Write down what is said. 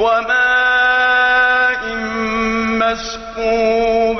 وماء مسكوب